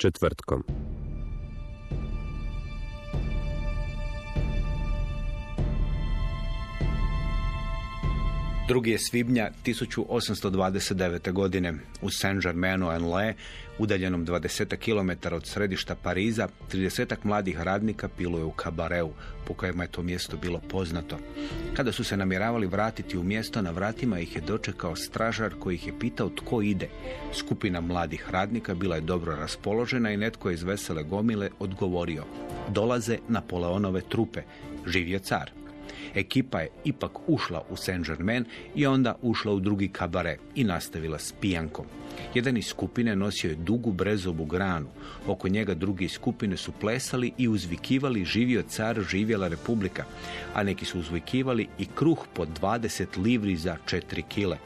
Četvrtkom. Drugi je svibnja 1829. godine u Saint-Germainu-en-Laye, udaljenom 20 km od središta Pariza, 30 mladih radnika piluje u kabareu, po kojima je to mjesto bilo poznato. Kada su se namjeravali vratiti u mjesto, na vratima ih je dočekao stražar koji ih je pitao tko ide. Skupina mladih radnika bila je dobro raspoložena i netko je iz vesele gomile odgovorio. Dolaze Napoleonove trupe, živio car. Ekipa je ipak ušla u Saint-Germain i onda ušla u drugi kabare i nastavila s pijankom. Jedan iz skupine nosio je dugu brezovu granu. Oko njega drugi iz skupine su plesali i uzvikivali živio car, živjela republika. A neki su uzvikivali i kruh po 20 livri za 4 kile.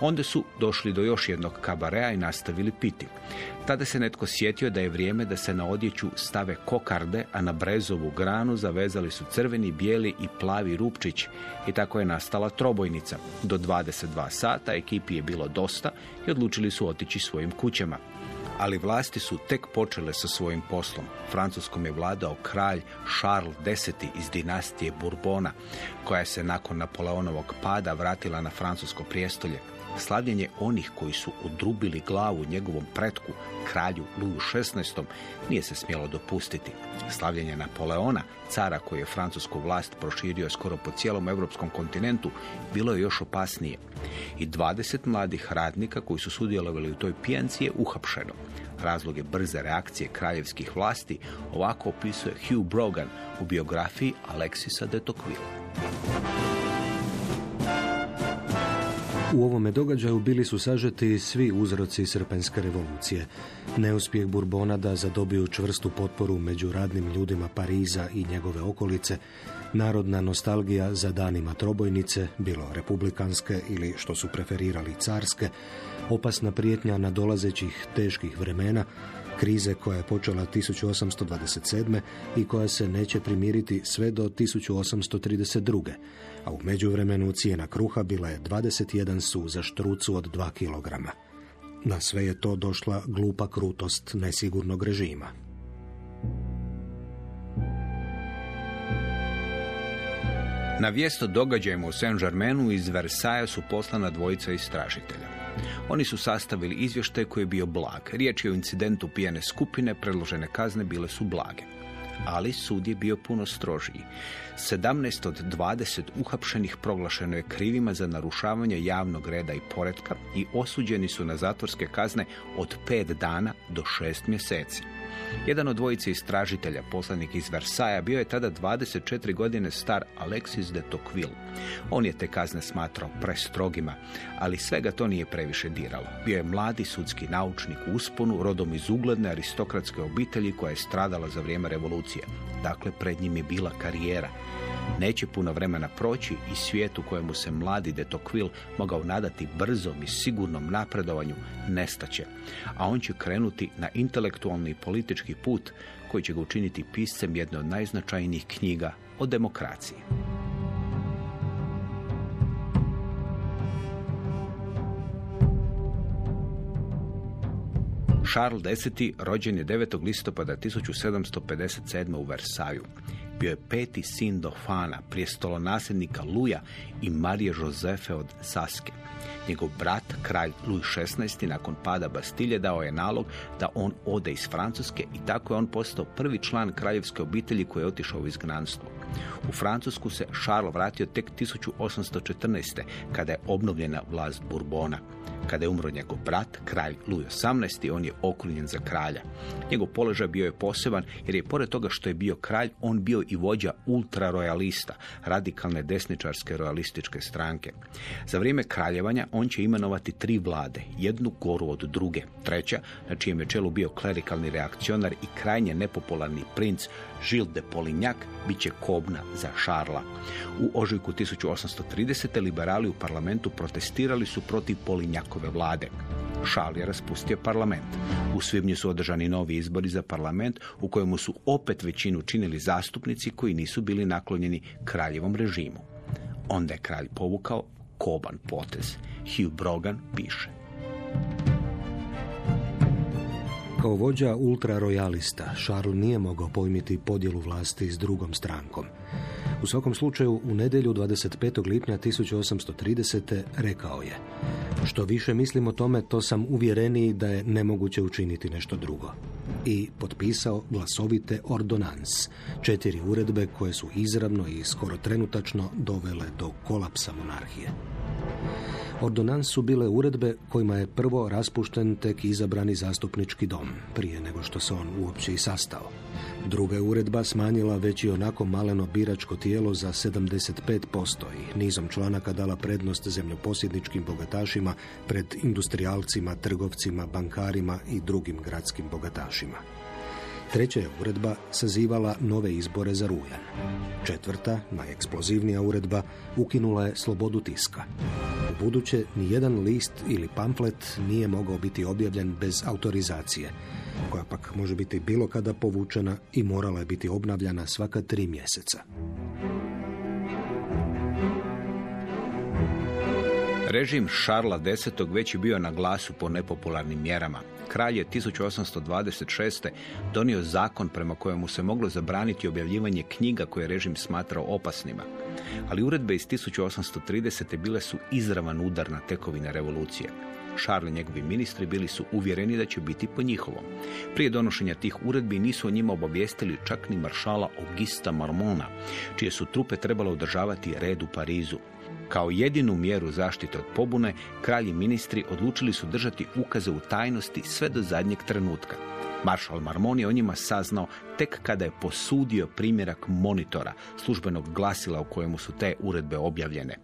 Onda su došli do još jednog kabarea i nastavili piti. Tada se netko sjetio da je vrijeme da se na odjeću stave kokarde, a na brezovu granu zavezali su crveni, bijeli i plavi rupčić. I tako je nastala trobojnica. Do 22 sata ekipi je bilo dosta i odlučili su otići svojim kućama. Ali vlasti su tek počele sa svojim poslom. Francuskom je vladao kralj Charles X iz dinastije Bourbona, koja se nakon Napoleonovog pada vratila na francusko prijestolje. Slavljenje onih koji su udrubili glavu njegovom pretku, kralju Louis XVI, nije se smjelo dopustiti. Slavljenje Napoleona, cara koji je francusku vlast proširio skoro po cijelom europskom kontinentu, bilo je još opasnije. I 20 mladih radnika koji su sudjelovali u toj pijanci je uhapšeno. Razloge brze reakcije kraljevskih vlasti ovako opisuje Hugh Brogan u biografiji Alexisa de Tocqueville. U ovome događaju bili su sažeti svi uzroci srpenske revolucije. Neuspjeh Burbona da zadobiju čvrstu potporu među radnim ljudima Pariza i njegove okolice, narodna nostalgija za danima trobojnice, bilo republikanske ili što su preferirali carske, opasna prijetnja nadolazećih teških vremena, krize koja je počela 1827. i koja se neće primiriti sve do 1832. A u međuvremenu cijena kruha bila je 21 su za štrucu od 2 kg. Na sve je to došla glupa krutost nesigurnog režima. Na vijest o u Saint-Germainu iz Versaja su poslana dvojica istražitelja. Oni su sastavili izvještaj koji je bio blag. Riječ je o incidentu pijane skupine, predložene kazne bile su blage. Ali sud je bio puno strožiji. 17 od 20 uhapšenih proglašeno je krivima za narušavanje javnog reda i poretka i osuđeni su na zatvorske kazne od 5 dana do 6 mjeseci. Jedan od dvojice istražitelja, poslanik iz Versaja, bio je tada 24 godine star Alexis de Tocqueville. On je te kazne smatrao prestrogima, ali svega to nije previše diralo. Bio je mladi sudski naučnik u usponu, rodom iz ugledne aristokratske obitelji koja je stradala za vrijeme revolucije. Dakle, pred njim je bila karijera. Neće puno vremena proći i svijet u kojemu se mladi de Tocqueville mogao nadati brzom i sigurnom napredovanju nestaće, a on će krenuti na intelektualni i politički put koji će ga učiniti piscem jedne od najznačajnijih knjiga o demokraciji. Charles X. rođen je 9. listopada 1757. u Versaju. Bio je peti sin Dofana, prijestolonasljednika Luja i Marije Jozefe od Saske. Njegov brat, kralj Louis XVI. nakon pada Bastilje dao je nalog da on ode iz Francuske i tako je on postao prvi član kraljevske obitelji koji je otišao u izgnanstvo. U Francusku se Charles vratio tek 1814. kada je obnovljena vlast Bourbona. Kada je umro njegov brat, kralj Louis XVIII, on je okrunjen za kralja. Njegov položaj bio je poseban jer je pored toga što je bio kralj, on bio i vođa ultrarojalista, radikalne desničarske royalističke stranke. Za vrijeme kraljevanja on će imenovati tri vlade, jednu goru od druge. Treća, na čijem je čelu bio klerikalni reakcionar i krajnje nepopularni princ Žil de Polignac, bit će kobna za Šarla. U ožujku 1830. liberali u parlamentu protestirali su protiv Polinjakove vlade. Šal je raspustio parlament. U svibnju su održani novi izbori za parlament u kojemu su opet većinu činili zastupnici koji nisu bili naklonjeni kraljevom režimu. Onda je kralj povukao koban potez. Hugh Brogan piše. Kao vođa ultrarojalista, Charles nije mogao pojmiti podjelu vlasti s drugom strankom. U svakom slučaju, u nedjelju 25. lipnja 1830. rekao je Što više mislim o tome, to sam uvjereniji da je nemoguće učiniti nešto drugo. I potpisao glasovite ordonans, četiri uredbe koje su izravno i skoro trenutačno dovele do kolapsa monarhije. Ordonans su bile uredbe kojima je prvo raspušten tek izabrani zastupnički dom, prije nego što se on uopće i sastao. Druga uredba smanjila već i onako maleno biračko tijelo za 75% i nizom članaka dala prednost zemljoposjedničkim bogatašima pred industrijalcima, trgovcima, bankarima i drugim gradskim bogatašima. Treća je uredba sazivala nove izbore za rujan. Četvrta, najeksplozivnija uredba, ukinula je slobodu tiska. U buduće, nijedan list ili pamflet nije mogao biti objavljen bez autorizacije, koja pak može biti bilo kada povučena i morala je biti obnavljana svaka tri mjeseca. Režim Šarla X. već je bio na glasu po nepopularnim mjerama. Kralj je 1826. donio zakon prema kojemu se moglo zabraniti objavljivanje knjiga koje je režim smatrao opasnima. Ali uredbe iz 1830. bile su izravan udar na tekovine revolucije. Šarl i njegovi ministri bili su uvjereni da će biti po njihovom. Prije donošenja tih uredbi nisu o njima obavijestili čak ni maršala Augusta Marmona, čije su trupe trebalo održavati red u Parizu. Kao jedinu mjeru zaštite od pobune, kralji ministri odlučili su držati ukaze u tajnosti sve do zadnjeg trenutka. Maršal Marmon je o njima saznao tek kada je posudio primjerak monitora, službenog glasila u kojemu su te uredbe objavljene.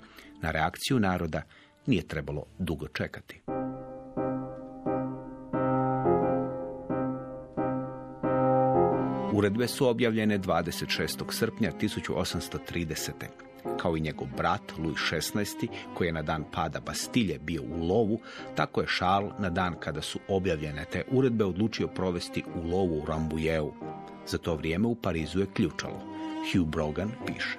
Na reakciju naroda nije trebalo dugo čekati. Uredbe su objavljene 26. srpnja 1830 kao i njegov brat Louis XVI, koji je na dan pada Bastilje bio u lovu, tako je Charles na dan kada su objavljene te uredbe odlučio provesti u lovu u Rambujeu. Za to vrijeme u Parizu je ključalo. Hugh Brogan piše.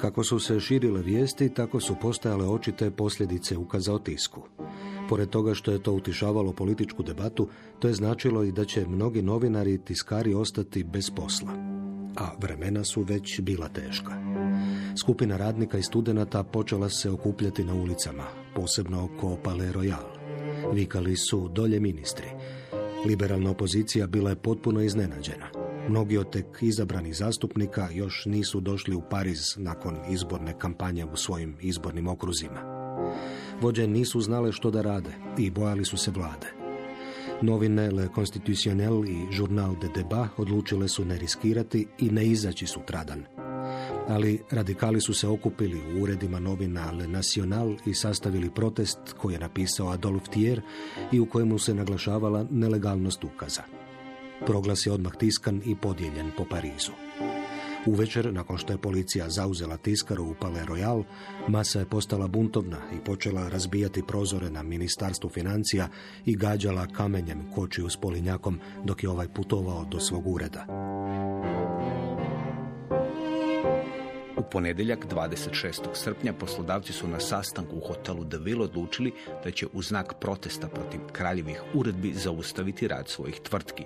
Kako su se širile vijesti, tako su postajale očite posljedice ukaza o tisku. Pored toga što je to utišavalo političku debatu, to je značilo i da će mnogi novinari i tiskari ostati bez posla a vremena su već bila teška. Skupina radnika i studenata počela se okupljati na ulicama, posebno oko Palais Royal. Vikali su dolje ministri. Liberalna opozicija bila je potpuno iznenađena. Mnogi od tek izabranih zastupnika još nisu došli u Pariz nakon izborne kampanje u svojim izbornim okruzima. Vođe nisu znale što da rade i bojali su se vlade. Novine Le Constitutionnel i Journal de Debat odlučile su ne riskirati i ne izaći sutradan. Ali radikali su se okupili u uredima novina Le National i sastavili protest koji je napisao Adolf Thier i u kojemu se naglašavala nelegalnost ukaza. Proglas je odmah tiskan i podijeljen po Parizu. Uvečer, nakon što je policija zauzela tiskaru u Palais Royal, masa je postala buntovna i počela razbijati prozore na ministarstvu financija i gađala kamenjem kočiju s polinjakom dok je ovaj putovao do svog ureda. Ponedjeljak 26. srpnja poslodavci su na sastanku u hotelu De Ville odlučili da će u znak protesta protiv kraljevih uredbi zaustaviti rad svojih tvrtki.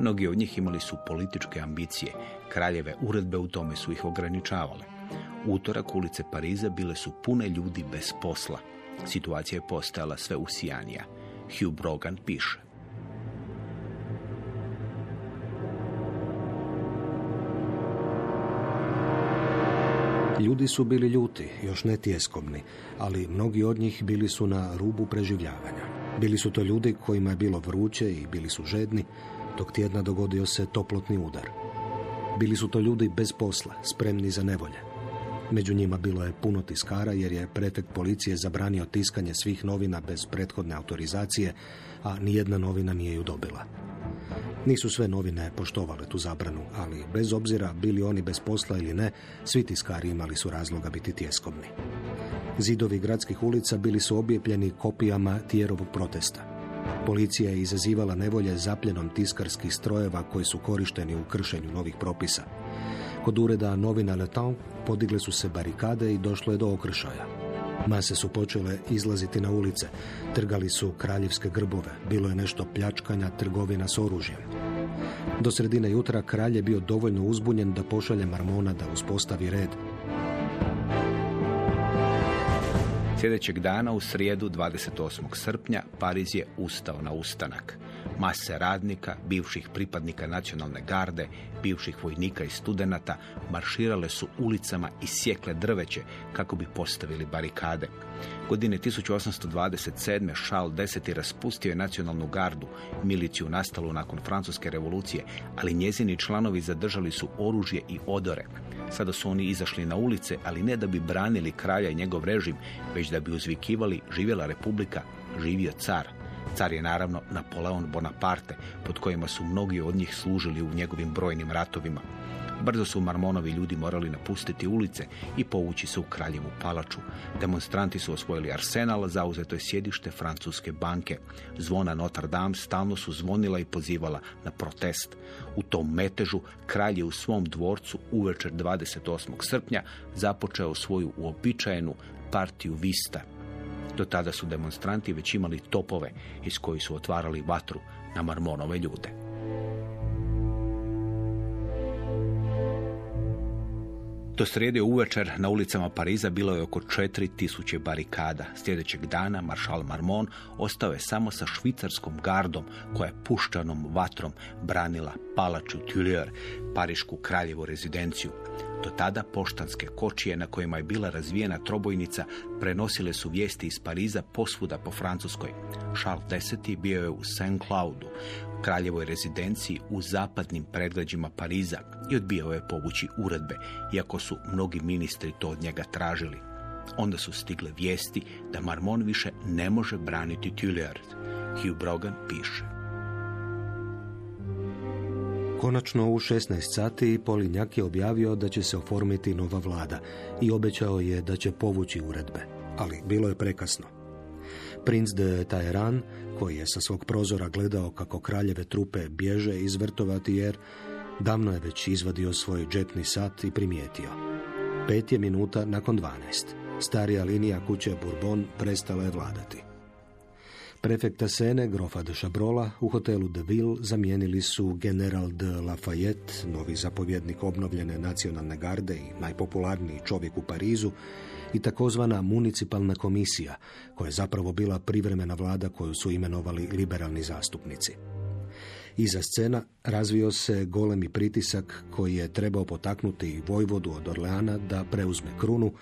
Mnogi od njih imali su političke ambicije. Kraljeve uredbe u tome su ih ograničavale. Utorak ulice Pariza bile su pune ljudi bez posla. Situacija je postajala sve usijanija. Hugh Brogan piše. Ljudi su bili ljuti, još ne tjeskobni, ali mnogi od njih bili su na rubu preživljavanja. Bili su to ljudi kojima je bilo vruće i bili su žedni, dok tjedna dogodio se toplotni udar. Bili su to ljudi bez posla, spremni za nevolje. Među njima bilo je puno tiskara jer je prefekt policije zabranio tiskanje svih novina bez prethodne autorizacije, a nijedna novina nije ju dobila. Nisu sve novine poštovale tu zabranu, ali bez obzira bili oni bez posla ili ne, svi tiskari imali su razloga biti tjeskobni. Zidovi gradskih ulica bili su objepljeni kopijama tijerovog protesta. Policija je izazivala nevolje zapljenom tiskarskih strojeva koji su korišteni u kršenju novih propisa. Kod ureda novina Le Temps podigle su se barikade i došlo je do okršaja. Mase su počele izlaziti na ulice, trgali su kraljevske grbove, bilo je nešto pljačkanja, trgovina s oružjem. Do sredine jutra kralj je bio dovoljno uzbunjen da pošalje Marmona da uspostavi red. Sljedećeg dana u srijedu 28. srpnja Pariz je ustao na ustanak. Mase radnika, bivših pripadnika nacionalne garde, bivših vojnika i studenata marširale su ulicama i sjekle drveće kako bi postavili barikade. Godine 1827. Charles X. raspustio je nacionalnu gardu, miliciju nastalu nakon francuske revolucije, ali njezini članovi zadržali su oružje i odore. Sada su oni izašli na ulice, ali ne da bi branili kralja i njegov režim, već da bi uzvikivali živjela republika, živio car. Car je naravno Napoleon Bonaparte, pod kojima su mnogi od njih služili u njegovim brojnim ratovima. Brzo su Marmonovi ljudi morali napustiti ulice i povući se u kraljevu palaču. Demonstranti su osvojili arsenal, zauzeto je sjedište francuske banke. Zvona Notre Dame stalno su zvonila i pozivala na protest. U tom metežu kralj je u svom dvorcu uvečer 28. srpnja započeo svoju uobičajenu partiju Vista. Do tada su demonstranti već imali topove iz kojih su otvarali vatru na Marmonove ljude. Do srijede uvečer na ulicama Pariza bilo je oko 4000 barikada. Sljedećeg dana maršal Marmon ostao je samo sa švicarskom gardom koja je puščanom vatrom branila palaču Tuileries, parišku kraljevu rezidenciju. Do tada poštanske kočije na kojima je bila razvijena trobojnica prenosile su vijesti iz Pariza posvuda po Francuskoj. Charles X. bio je u Saint Cloudu, kraljevoj rezidenciji u zapadnim predgrađima Pariza i odbijao je povući uredbe, iako su mnogi ministri to od njega tražili. Onda su stigle vijesti da Marmon više ne može braniti Tuileries. Hugh Brogan piše. Konačno u 16 sati Polinjak je objavio da će se oformiti nova vlada i obećao je da će povući uredbe, ali bilo je prekasno. Princ de Taeran, koji je sa svog prozora gledao kako kraljeve trupe bježe iz vrtovati jer davno je već izvadio svoj džepni sat i primijetio. Pet je minuta nakon dvanaest. Starija linija kuće Bourbon prestala je vladati. Prefekta Sene, grofa de Chabrola, u hotelu de Ville zamijenili su general de Lafayette, novi zapovjednik obnovljene nacionalne garde i najpopularniji čovjek u Parizu, i takozvana municipalna komisija, koja je zapravo bila privremena vlada koju su imenovali liberalni zastupnici. Iza scena razvio se golemi pritisak koji je trebao potaknuti Vojvodu od Orleana da preuzme krunu,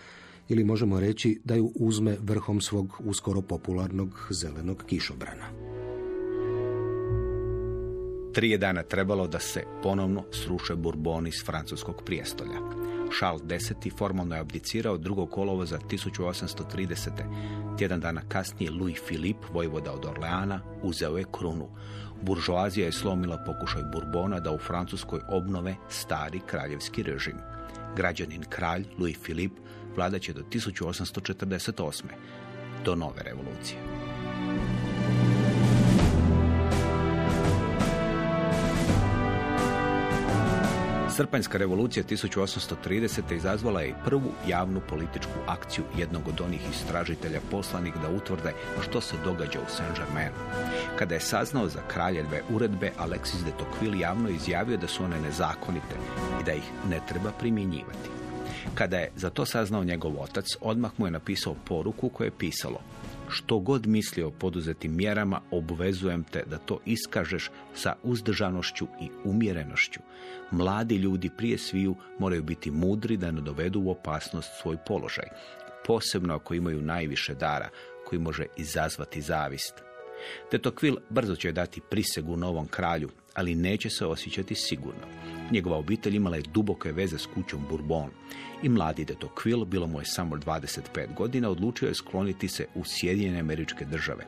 ili možemo reći da ju uzme vrhom svog uskoro popularnog zelenog kišobrana. Tri je dana trebalo da se ponovno sruše Bourboni s francuskog prijestolja. Charles X. formalno je abdicirao drugog kolova za 1830. Tjedan dana kasnije Louis Philippe, vojvoda od Orleana, uzeo je krunu. Buržoazija je slomila pokušaj Bourbona da u Francuskoj obnove stari kraljevski režim. Građanin kralj Louis Philippe vladat će do 1848. do nove revolucije. Srpanjska revolucija 1830. izazvala je prvu javnu političku akciju jednog od onih istražitelja poslanih da utvrde što se događa u Saint-Germainu. Kada je saznao za kraljeve uredbe, Alexis de Tocqueville javno izjavio da su one nezakonite i da ih ne treba primjenjivati. Kada je za to saznao njegov otac, odmah mu je napisao poruku koja je pisalo što god misli o poduzetim mjerama, obvezujem te da to iskažeš sa uzdržanošću i umjerenošću. Mladi ljudi prije sviju moraju biti mudri da ne dovedu u opasnost svoj položaj, posebno ako imaju najviše dara koji može izazvati zavist. Tocqueville brzo će dati prisegu novom kralju, ali neće se osjećati sigurno. Njegova obitelj imala je duboke veze s kućom Bourbon i mladi de Tocqueville, bilo mu je samo 25 godina, odlučio je skloniti se u Sjedinjene američke države.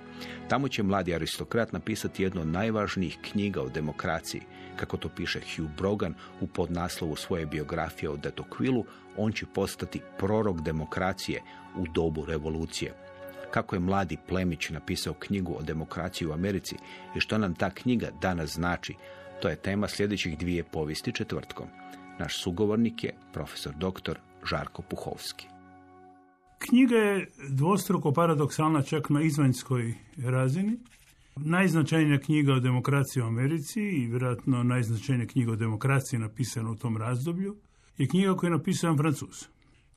Tamo će mladi aristokrat napisati jednu od najvažnijih knjiga o demokraciji. Kako to piše Hugh Brogan u podnaslovu svoje biografije o de Tocqueville, on će postati prorok demokracije u dobu revolucije kako je mladi Plemić napisao knjigu o demokraciji u Americi i što nam ta knjiga danas znači, to je tema sljedećih dvije povijesti četvrtkom. Naš sugovornik je profesor dr. Žarko Puhovski. Knjiga je dvostruko paradoksalna čak na izvanjskoj razini. Najznačajnija knjiga o demokraciji u Americi i vjerojatno najznačajnija knjiga o demokraciji napisana u tom razdoblju je knjiga koju je napisao Francuz,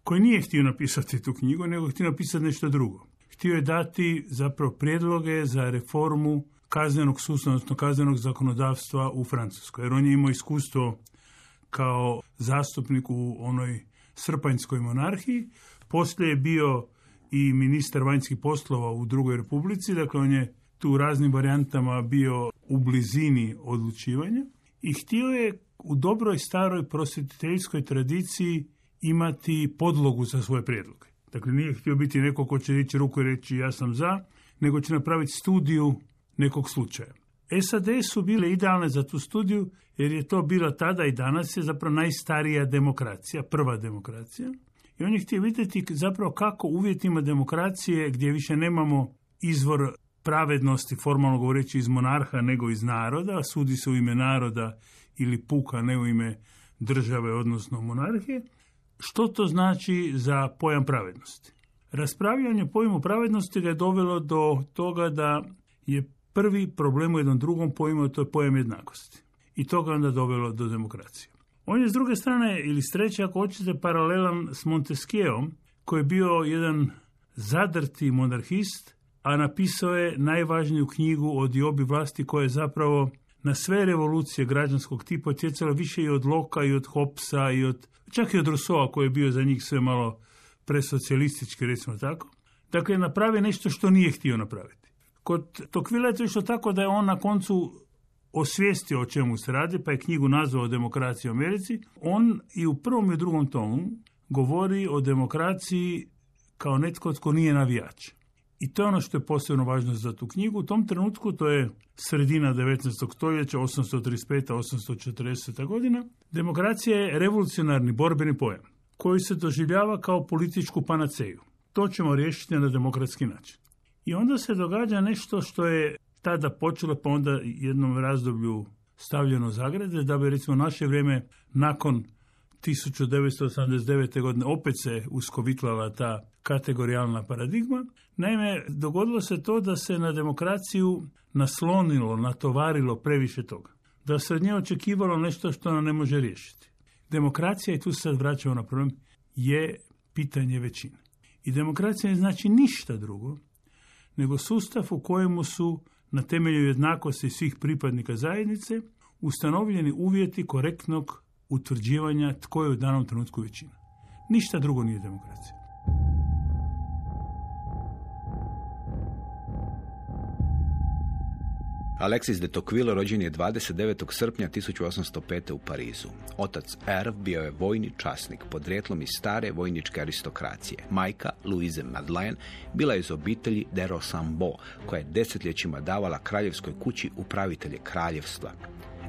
koji nije htio napisati tu knjigu, nego htio napisati nešto drugo. Htio je dati zapravo prijedloge za reformu kaznenog sustava, odnosno kaznenog zakonodavstva u Francuskoj. Jer on je imao iskustvo kao zastupnik u onoj srpanjskoj monarhiji. Poslije je bio i ministar vanjskih poslova u drugoj republici, dakle on je tu raznim varijantama bio u blizini odlučivanja i htio je u dobroj staroj prosvjetiteljskoj tradiciji imati podlogu za svoje prijedloge. Dakle, nije htio biti neko ko će reći ruku i reći ja sam za, nego će napraviti studiju nekog slučaja. SAD su bile idealne za tu studiju jer je to bila tada i danas je zapravo najstarija demokracija, prva demokracija. I on je htio vidjeti zapravo kako uvjetima demokracije gdje više nemamo izvor pravednosti, formalno govoreći iz monarha nego iz naroda, sudi se u ime naroda ili puka, ne u ime države, odnosno monarhije, što to znači za pojam pravednosti? Raspravljanje pojmu pravednosti ga je dovelo do toga da je prvi problem u jednom drugom pojmu, to je pojam jednakosti. I to ga onda dovelo do demokracije. On je s druge strane, ili s treće, ako hoćete, paralelan s Montesquieom, koji je bio jedan zadrti monarhist, a napisao je najvažniju knjigu o diobi vlasti koja je zapravo na sve revolucije građanskog tipa utjecala više i od Loka i od Hopsa i od, čak i od Rousseau koji je bio za njih sve malo presocijalistički, recimo tako. Dakle, napravi nešto što nije htio napraviti. Kod Tokvila je to išlo tako da je on na koncu osvijestio o čemu se radi, pa je knjigu nazvao Demokraciji u Americi. On i u prvom i drugom tomu govori o demokraciji kao netko tko nije navijač. I to je ono što je posebno važno za tu knjigu. U tom trenutku, to je sredina 19. stoljeća, 835. 840. godina, demokracija je revolucionarni borbeni pojam koji se doživljava kao političku panaceju. To ćemo riješiti na demokratski način. I onda se događa nešto što je tada počelo, pa onda jednom razdoblju stavljeno zagrade, da bi recimo naše vrijeme nakon 1989. godine opet se uskovitlala ta kategorijalna paradigma. Naime, dogodilo se to da se na demokraciju naslonilo, natovarilo previše toga. Da se od nje očekivalo nešto što ona ne može riješiti. Demokracija, i tu se sad vraćamo na problem, je pitanje većine. I demokracija ne znači ništa drugo, nego sustav u kojemu su na temelju jednakosti svih pripadnika zajednice ustanovljeni uvjeti korektnog utvrđivanja tko je u danom trenutku većina. Ništa drugo nije demokracija. Alexis de Tocqueville rođen je 29. srpnja 1805. u Parizu. Otac Erv bio je vojni časnik, podrijetlom iz stare vojničke aristokracije. Majka, Louise Madeleine, bila je iz obitelji de Rosambo, koja je desetljećima davala kraljevskoj kući upravitelje kraljevstva.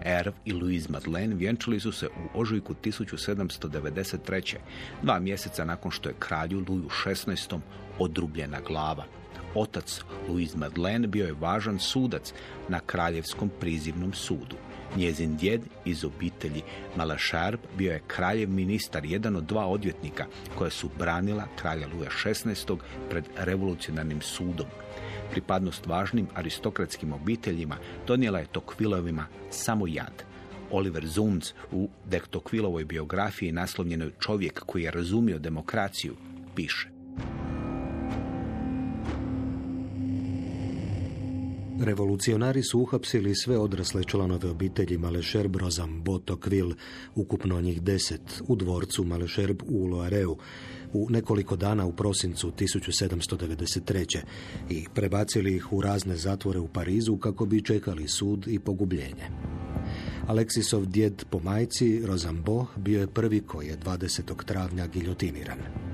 Erv i Louise Madeleine vjenčali su se u ožujku 1793. dva mjeseca nakon što je kralju Luju XVI. odrubljena glava. Otac Louise Madeleine bio je važan sudac na kraljevskom prizivnom sudu. Njezin djed iz obitelji Malašarb bio je kraljev ministar, jedan od dva odvjetnika koja su branila kralja Luja XVI. pred revolucionarnim sudom. Pripadnost važnim aristokratskim obiteljima donijela je Tokvilovima samo jad. Oliver Zunz u de Tocquevillovoj biografiji naslovljenoj Čovjek koji je razumio demokraciju piše. Revolucionari su uhapsili sve odrasle članove obitelji Malešerb Rozam Botokvil, ukupno njih deset, u dvorcu Malešerb u Loareu, u nekoliko dana u prosincu 1793. i prebacili ih u razne zatvore u Parizu kako bi čekali sud i pogubljenje. Aleksisov djed po majci, Rozambo, bio je prvi koji je 20. travnja giljotiniran.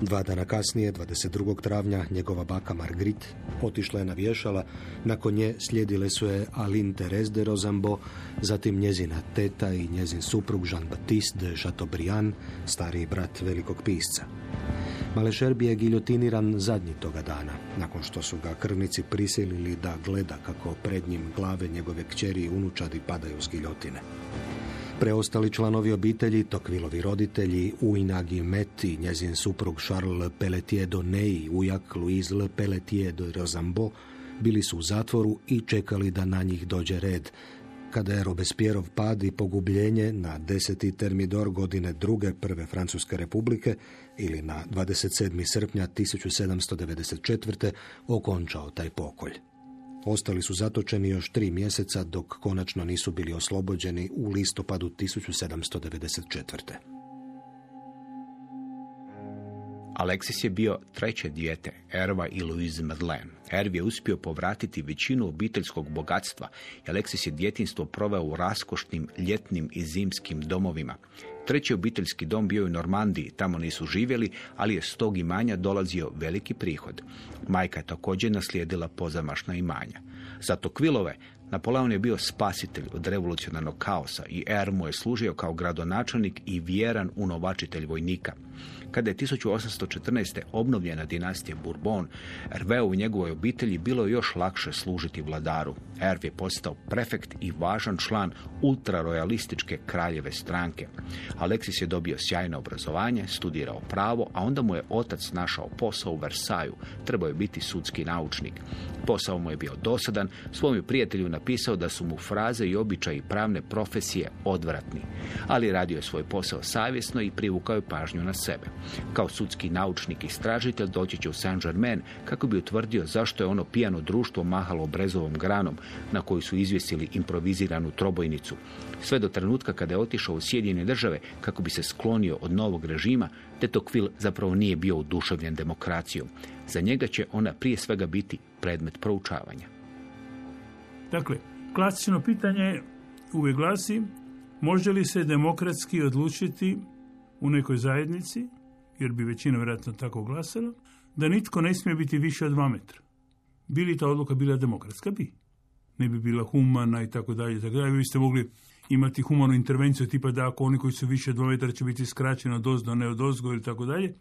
Dva dana kasnije, 22. travnja, njegova baka Margrit otišla je na vješala, nakon nje slijedile su je Aline Therese de Rozambo, zatim njezina teta i njezin suprug Jean-Baptiste de Chateaubriand, stariji brat velikog pisca. Malešerbi je giljotiniran zadnji toga dana, nakon što su ga krvnici prisilili da gleda kako pred njim glave njegove kćeri i unučadi padaju s giljotine. Preostali članovi obitelji, Tokvilovi roditelji, Uinagi Met i njezin suprug Charles Pelletier Ney, ujak Louise Le Pelletier de Rosambo, bili su u zatvoru i čekali da na njih dođe red, kada je Robespierov pad i pogubljenje na 10. termidor godine druge prve Francuske republike ili na 27. srpnja 1794. okončao taj pokolj. Ostali su zatočeni još tri mjeseca dok konačno nisu bili oslobođeni u listopadu 1794. Aleksis je bio treće dijete Erva i Louise Madeleine. Erv je uspio povratiti većinu obiteljskog bogatstva i Aleksis je djetinstvo proveo u raskošnim ljetnim i zimskim domovima. Treći obiteljski dom bio u Normandiji, tamo nisu živjeli, ali je s tog imanja dolazio veliki prihod. Majka je također naslijedila pozamašna imanja. Zato Kvilove Napoleon je bio spasitelj od revolucionarnog kaosa i Er mu je služio kao gradonačelnik i vjeran unovačitelj vojnika. Kada je 1814. obnovljena dinastija Bourbon, Erveu i njegovoj obitelji bilo još lakše služiti vladaru. Erv je postao prefekt i važan član ultrarojalističke kraljeve stranke. Aleksis je dobio sjajno obrazovanje, studirao pravo, a onda mu je otac našao posao u Versaju. Trebao je biti sudski naučnik. Posao mu je bio dosadan, svom je prijatelju napisao da su mu fraze i običaji pravne profesije odvratni. Ali radio je svoj posao savjesno i privukao je pažnju na sebe. Kao sudski naučnik i istražitelj doći će u Saint-Germain kako bi utvrdio zašto je ono pijano društvo mahalo brezovom granom na koju su izvjesili improviziranu trobojnicu. Sve do trenutka kada je otišao u Sjedinjene države kako bi se sklonio od novog režima, te zapravo nije bio uduševljen demokracijom. Za njega će ona prije svega biti predmet proučavanja. Dakle, klasično pitanje uvijek glasi može li se demokratski odlučiti u nekoj zajednici, jer bi većina vjerojatno tako glasala, da nitko ne smije biti više od dva metra. Bili ta odluka bila demokratska? Bi. Ne bi bila humana i tako dalje. Tako dalje. Vi ste mogli imati humanu intervenciju tipa da ako oni koji su više od dva metra će biti skraćeni od ozdo, ne od ozgo ili tako dalje.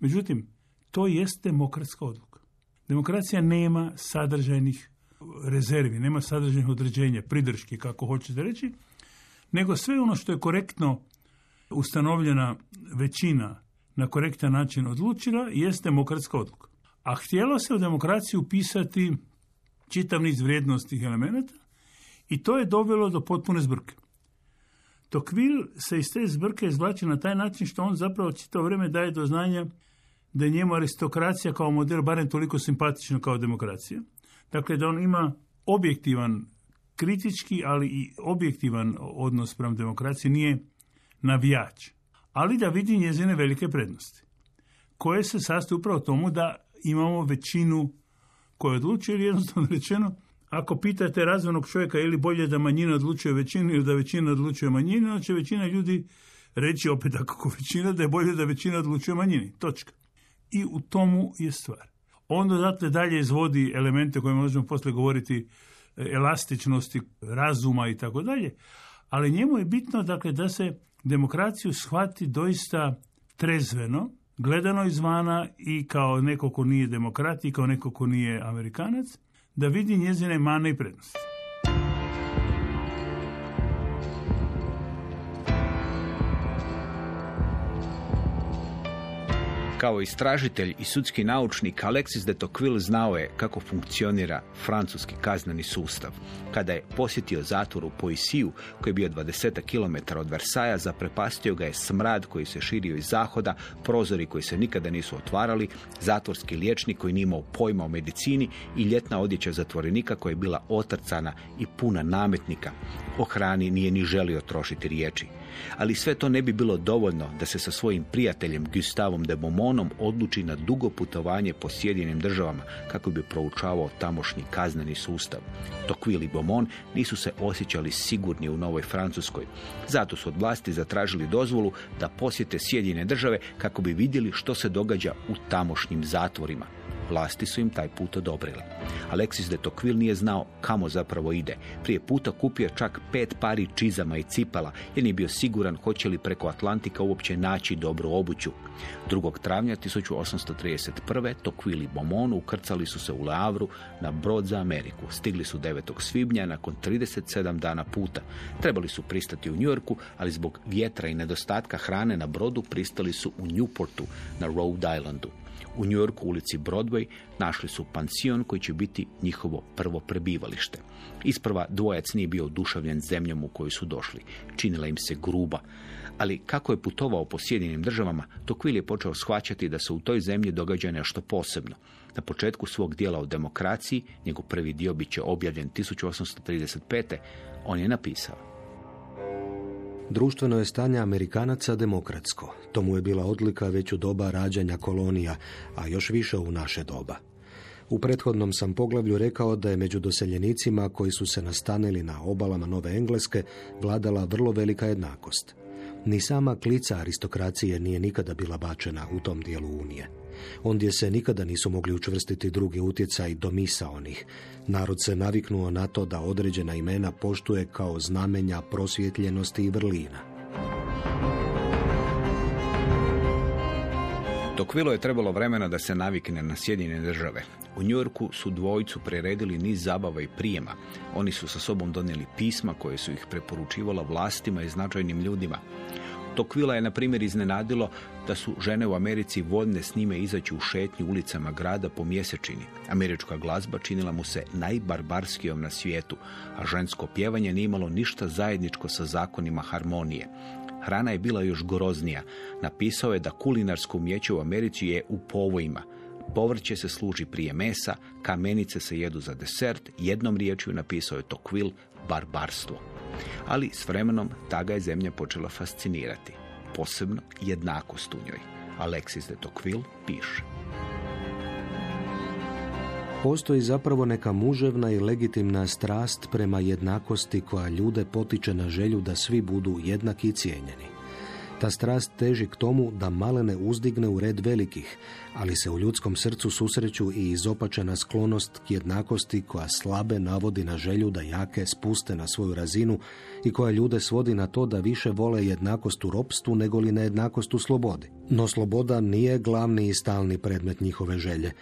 Međutim, to jest demokratska odluka. Demokracija nema sadržajnih rezervi, nema sadržajnih određenja, pridrški, kako hoćete reći, nego sve ono što je korektno ustanovljena većina na korektan način odlučila, jest demokratska odluka. A htjelo se u demokraciju upisati čitav niz vrijednostnih elemenata i to je dovelo do potpune zbrke. Tokvil se iz te zbrke izvlači na taj način što on zapravo čito vrijeme daje do znanja da je njemu aristokracija kao model barem toliko simpatična kao demokracija. Dakle, da on ima objektivan, kritički, ali i objektivan odnos prema demokraciji, nije navijač, ali da vidi njezine velike prednosti, koje se sastoje upravo tomu da imamo većinu koja odlučuje, ili jednostavno rečeno, ako pitate razvojnog čovjeka ili bolje da manjina odlučuje većinu ili da većina odlučuje manjinu, onda će većina ljudi reći opet ako većina da je bolje da većina odlučuje manjini. Točka. I u tomu je stvar. Onda dakle dalje izvodi elemente koje možemo poslije govoriti e, elastičnosti razuma i tako dalje, ali njemu je bitno dakle da se demokraciju shvati doista trezveno, gledano izvana i kao neko ko nije demokrat i kao neko ko nije amerikanac, da vidi njezine mane i prednosti. Kao istražitelj i sudski naučnik, Alexis de Tocqueville znao je kako funkcionira francuski kazneni sustav. Kada je posjetio zatvor u Poisiju, koji je bio 20 km od Versaja, zaprepastio ga je smrad koji se širio iz zahoda, prozori koji se nikada nisu otvarali, zatvorski liječnik koji nije imao pojma o medicini i ljetna odjeća zatvorenika koja je bila otrcana i puna nametnika. O hrani nije ni želio trošiti riječi. Ali sve to ne bi bilo dovoljno da se sa svojim prijateljem Gustavom de Beaumontom odluči na dugo putovanje po Sjedinim državama kako bi proučavao tamošnji kazneni sustav. Tocqueville i Beaumont nisu se osjećali sigurni u Novoj Francuskoj. Zato su od vlasti zatražili dozvolu da posjete Sjedine države kako bi vidjeli što se događa u tamošnjim zatvorima. Vlasti su im taj put odobrile. Alexis de Tocqueville nije znao kamo zapravo ide. Prije puta kupio čak pet pari čizama i cipala jer nije bio siguran hoće li preko Atlantika uopće naći dobru obuću. 2. travnja 1831. Tocqueville i Beaumont ukrcali su se u Leavru na brod za Ameriku. Stigli su 9. svibnja nakon 37 dana puta. Trebali su pristati u Njujorku, ali zbog vjetra i nedostatka hrane na brodu pristali su u Newportu na Rhode Islandu. U New Yorku ulici Broadway našli su pansion koji će biti njihovo prvo prebivalište. Isprva dvojac nije bio oduševljen zemljom u koju su došli. Činila im se gruba. Ali kako je putovao po Sjedinim državama, Tocqueville je počeo shvaćati da se u toj zemlji događa nešto posebno. Na početku svog dijela o demokraciji, njegov prvi dio bit će objavljen 1835. On je napisao. Društveno je stanje Amerikanaca demokratsko. To mu je bila odlika već u doba rađanja kolonija, a još više u naše doba. U prethodnom sam poglavlju rekao da je među doseljenicima koji su se nastanili na obalama Nove Engleske vladala vrlo velika jednakost. Ni sama klica aristokracije nije nikada bila bačena u tom dijelu Unije. Ondje se nikada nisu mogli učvrstiti drugi utjecaj do misa onih. Narod se naviknuo na to da određena imena poštuje kao znamenja prosvjetljenosti i vrlina. Tocqueville je trebalo vremena da se navikne na Sjedine države. U Njujorku su dvojicu priredili niz zabava i prijema. Oni su sa sobom donijeli pisma koje su ih preporučivala vlastima i značajnim ljudima. Tocqueville je, na primjer, iznenadilo da su žene u Americi voljne s njime izaći u šetnju ulicama grada po mjesečini. Američka glazba činila mu se najbarbarskijom na svijetu, a žensko pjevanje nije imalo ništa zajedničko sa zakonima harmonije. Hrana je bila još groznija. Napisao je da kulinarsko umjeće u Americi je u povojima. Povrće se služi prije mesa, kamenice se jedu za desert, jednom riječju napisao je Tocqueville barbarstvo. Ali s vremenom ta ga je zemlja počela fascinirati. Posebno jednakost u njoj. Alexis de Tocqueville piše. Postoji zapravo neka muževna i legitimna strast prema jednakosti koja ljude potiče na želju da svi budu jednaki i cijenjeni. Ta strast teži k tomu da malene uzdigne u red velikih, ali se u ljudskom srcu susreću i izopačena sklonost k jednakosti koja slabe navodi na želju da jake spuste na svoju razinu i koja ljude svodi na to da više vole jednakost u ropstvu nego li nejednakost u slobodi. No sloboda nije glavni i stalni predmet njihove želje.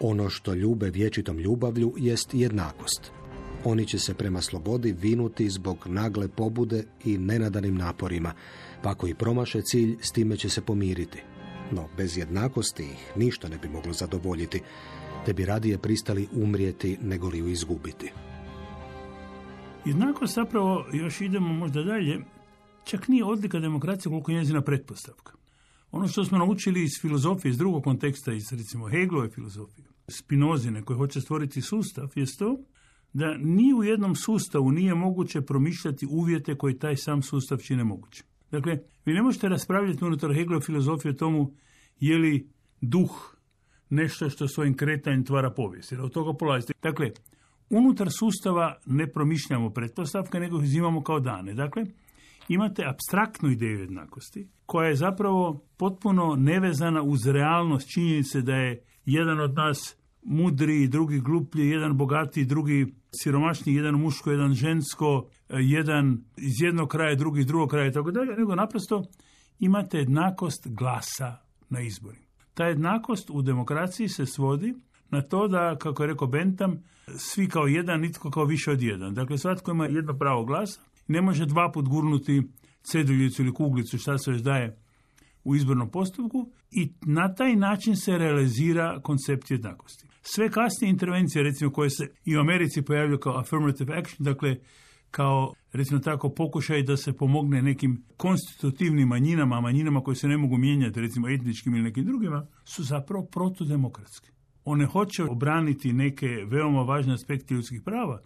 Ono što ljube vječitom ljubavlju jest jednakost. Oni će se prema slobodi vinuti zbog nagle pobude i nenadanim naporima, pa ako i promaše cilj, s time će se pomiriti. No, bez jednakosti ih ništa ne bi moglo zadovoljiti, te bi radije pristali umrijeti nego li ju izgubiti. Jednakost zapravo, još idemo možda dalje, čak nije odlika demokracije koliko je njezina pretpostavka. Ono što smo naučili iz filozofije, iz drugog konteksta, iz recimo Hegelove filozofije, Spinozine koji hoće stvoriti sustav, je to da ni u jednom sustavu nije moguće promišljati uvjete koji taj sam sustav čine moguće. Dakle, vi ne možete raspravljati unutar Hegelove filozofije o tomu je li duh nešto što svojim kretanjem tvara povijest. Jer od toga polazite. Dakle, unutar sustava ne promišljamo pretpostavke, nego ih uzimamo kao dane. Dakle, imate abstraktnu ideju jednakosti, koja je zapravo potpuno nevezana uz realnost činjenice da je jedan od nas mudri, drugi gluplji, jedan bogatiji, drugi siromašniji, jedan muško, jedan žensko, jedan iz jednog kraja, drugi iz drugog kraja i tako dalje, nego naprosto imate jednakost glasa na izborima. Ta jednakost u demokraciji se svodi na to da, kako je rekao Bentham, svi kao jedan, nitko kao više od jedan. Dakle, svatko ima jedno pravo glasa, ne može dva put gurnuti ceduljicu ili kuglicu, šta se već daje u izbornom postupku i na taj način se realizira koncept jednakosti. Sve kasnije intervencije, recimo koje se i u Americi pojavljaju kao affirmative action, dakle kao recimo tako pokušaj da se pomogne nekim konstitutivnim manjinama, manjinama koje se ne mogu mijenjati, recimo etničkim ili nekim drugima, su zapravo protudemokratske. One hoće obraniti neke veoma važne aspekte ljudskih prava,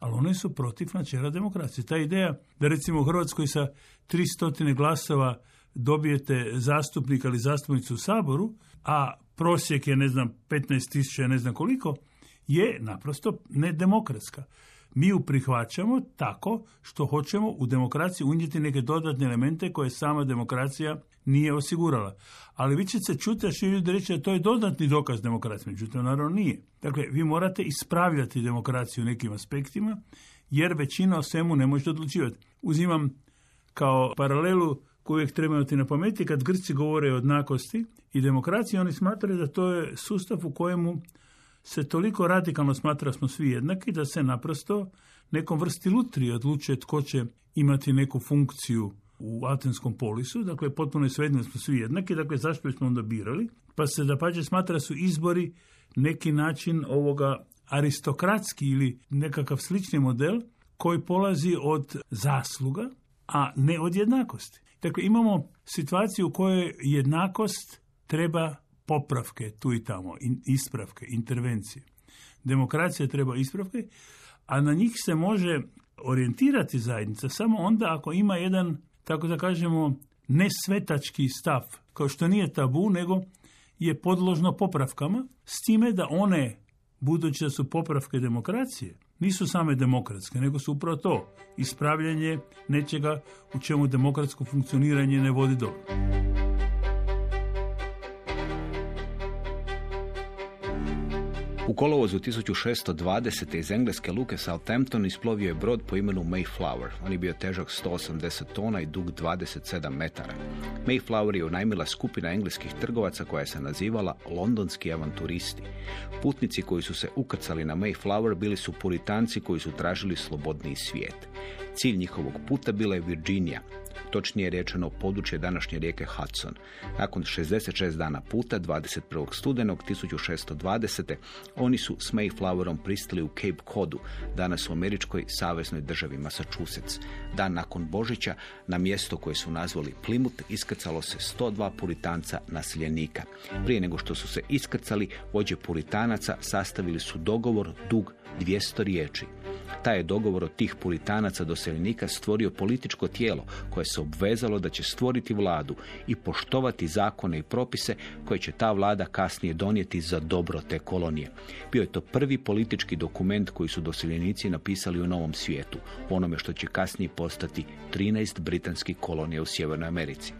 ali one su protiv načela demokracije. Ta ideja da recimo u Hrvatskoj sa 300 glasova dobijete zastupnika ili zastupnicu u Saboru, a prosjek je, ne znam, 15 tisuća, ne znam koliko, je naprosto nedemokratska. Mi ju prihvaćamo tako što hoćemo u demokraciji unijeti neke dodatne elemente koje sama demokracija nije osigurala. Ali vi ćete čuti, a ljudi reći da to je dodatni dokaz demokracije, međutim naravno nije. Dakle, vi morate ispravljati demokraciju u nekim aspektima, jer većina o svemu ne može odlučivati. Uzimam kao paralelu koju uvijek treba imati na pameti, kad Grci govore o jednakosti i demokraciji, oni smatraju da to je sustav u kojemu se toliko radikalno smatra smo svi jednaki da se naprosto nekom vrsti lutrije odlučuje tko će imati neku funkciju u Atenskom polisu, dakle potpuno je svejedno smo svi jednaki, dakle zašto bismo onda birali, pa se da pađe smatra su izbori neki način ovoga aristokratski ili nekakav slični model koji polazi od zasluga, a ne od jednakosti. Dakle, imamo situaciju u kojoj jednakost treba popravke tu i tamo, ispravke, intervencije. Demokracija treba ispravke, a na njih se može orijentirati zajednica samo onda ako ima jedan, tako da kažemo, nesvetački stav, kao što nije tabu, nego je podložno popravkama, s time da one, budući da su popravke demokracije, nisu same demokratske, nego su upravo to, ispravljanje nečega u čemu demokratsko funkcioniranje ne vodi dobro. U kolovozu 1620. iz engleske luke Southampton isplovio je brod po imenu Mayflower. On je bio težak 180 tona i dug 27 metara. Mayflower je unajmila skupina engleskih trgovaca koja se nazivala londonski avanturisti. Putnici koji su se ukrcali na Mayflower bili su puritanci koji su tražili slobodniji svijet. Cilj njihovog puta bila je Virginia, točnije rečeno područje današnje rijeke Hudson. Nakon 66 dana puta, 21. studenog 1620. oni su s Mayflowerom pristali u Cape Codu, danas u američkoj saveznoj državi Massachusetts. Dan nakon Božića na mjesto koje su nazvali Plymouth iskrcalo se 102 puritanca naseljenika. Prije nego što su se iskrcali, vođe puritanaca sastavili su dogovor dug 200 riječi. Taj je dogovor od tih puritanaca doseljenika stvorio političko tijelo koje se obvezalo da će stvoriti vladu i poštovati zakone i propise koje će ta vlada kasnije donijeti za dobro te kolonije. Bio je to prvi politički dokument koji su doseljenici napisali u Novom svijetu, onome što će kasnije postati 13 britanskih kolonija u Sjevernoj Americi.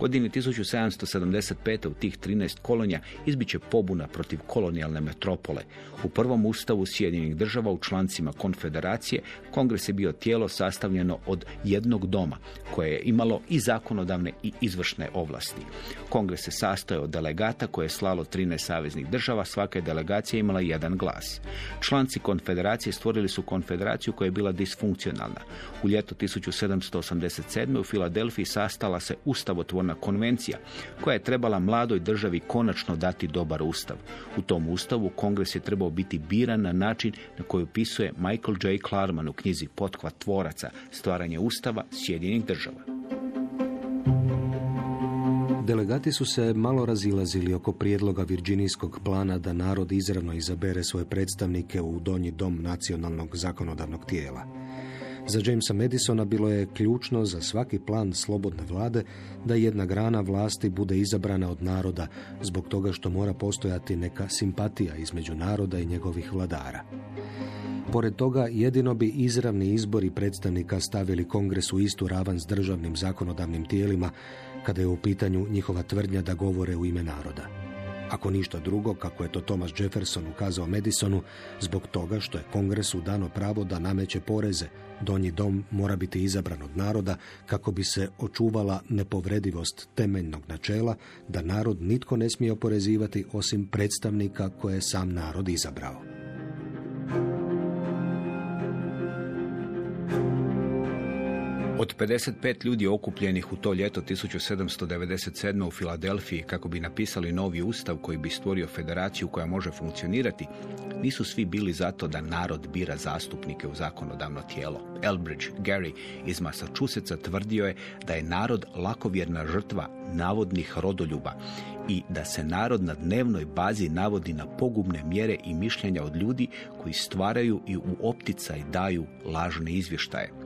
Godine 1775. u tih 13 kolonija izbiće pobuna protiv kolonijalne metropole. U prvom ustavu Sjedinjenih država u člancima konfederacije kongres je bio tijelo sastavljeno od jednog doma koje je imalo i zakonodavne i izvršne ovlasti. Kongres se sastoje od delegata koje je slalo 13 saveznih država, svaka je delegacija imala jedan glas. Članci konfederacije stvorili su konfederaciju koja je bila disfunkcionalna. U ljeto 1787. u Filadelfiji sastala se ustavotvorna konvencija koja je trebala mladoj državi konačno dati dobar ustav. U tom ustavu kongres je trebao biti biran na način na koji opisuje Michael J. Klarman u knjizi Potkvat tvoraca, stvaranje ustava Sjedinjenih država. Delegati su se malo razilazili oko prijedloga Virginijskog plana da narod izravno izabere svoje predstavnike u donji dom nacionalnog zakonodavnog tijela. Za Jamesa Madisona bilo je ključno za svaki plan slobodne vlade da jedna grana vlasti bude izabrana od naroda zbog toga što mora postojati neka simpatija između naroda i njegovih vladara. Pored toga, jedino bi izravni izbori predstavnika stavili kongres u istu ravan s državnim zakonodavnim tijelima kada je u pitanju njihova tvrdnja da govore u ime naroda. Ako ništa drugo, kako je to Thomas Jefferson ukazao Madisonu, zbog toga što je kongresu dano pravo da nameće poreze, donji dom mora biti izabran od naroda kako bi se očuvala nepovredivost temeljnog načela da narod nitko ne smije oporezivati osim predstavnika koje je sam narod izabrao. Od 55 ljudi okupljenih u to ljeto 1797. u Filadelfiji kako bi napisali novi ustav koji bi stvorio federaciju koja može funkcionirati, nisu svi bili zato da narod bira zastupnike u zakonodavno tijelo. Elbridge Gary iz Massachusettsa tvrdio je da je narod lakovjerna žrtva navodnih rodoljuba i da se narod na dnevnoj bazi navodi na pogubne mjere i mišljenja od ljudi koji stvaraju i u opticaj daju lažne izvještaje.